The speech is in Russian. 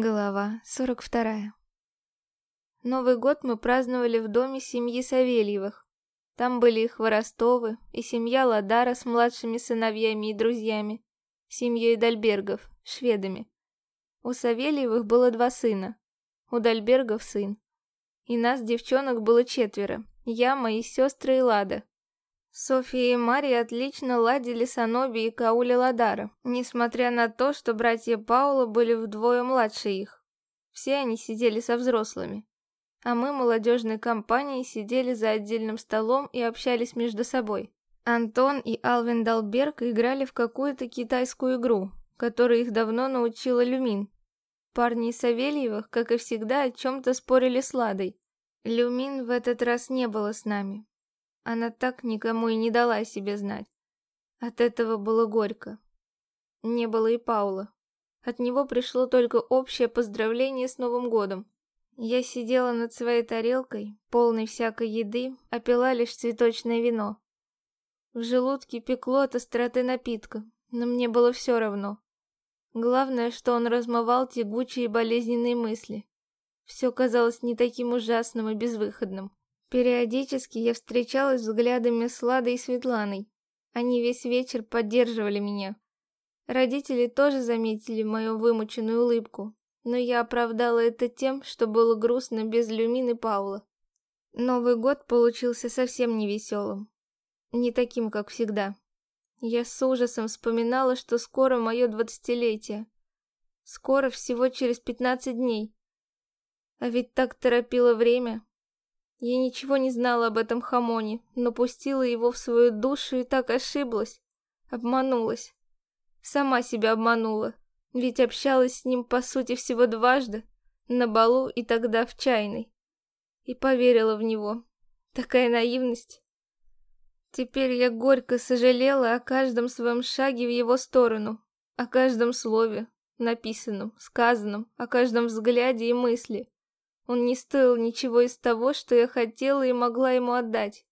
Глава 42 Новый год мы праздновали в доме семьи Савельевых. Там были и Хворостовы, и семья Ладара с младшими сыновьями и друзьями, семьей Дальбергов, шведами. У Савельевых было два сына, у Дальбергов сын. И нас, девчонок, было четверо, я, мои сестры и Лада. София и Мария отлично ладили с Аноби и Каули Ладара, несмотря на то, что братья Паула были вдвое младше их. Все они сидели со взрослыми. А мы, молодежной компанией, сидели за отдельным столом и общались между собой. Антон и Алвин Далберг играли в какую-то китайскую игру, которую их давно научила Люмин. Парни Савельевых, как и всегда, о чем-то спорили с Ладой. Люмин в этот раз не было с нами, она так никому и не дала себе знать. От этого было горько. Не было и Паула. От него пришло только общее поздравление с Новым годом. Я сидела над своей тарелкой, полной всякой еды, а пила лишь цветочное вино. В желудке пекло от остроты напитка, но мне было все равно. Главное, что он размывал тягучие болезненные мысли. Все казалось не таким ужасным и безвыходным. Периодически я встречалась взглядами с Ладой и Светланой. Они весь вечер поддерживали меня. Родители тоже заметили мою вымученную улыбку, но я оправдала это тем, что было грустно без Люмины Паула. Новый год получился совсем невеселым. Не таким, как всегда. Я с ужасом вспоминала, что скоро мое двадцатилетие. Скоро, всего через пятнадцать дней. А ведь так торопило время. Я ничего не знала об этом хамоне, но пустила его в свою душу и так ошиблась. Обманулась. Сама себя обманула, ведь общалась с ним по сути всего дважды, на балу и тогда в чайной. И поверила в него. Такая наивность. Теперь я горько сожалела о каждом своем шаге в его сторону, о каждом слове, написанном, сказанном, о каждом взгляде и мысли. Он не стоил ничего из того, что я хотела и могла ему отдать.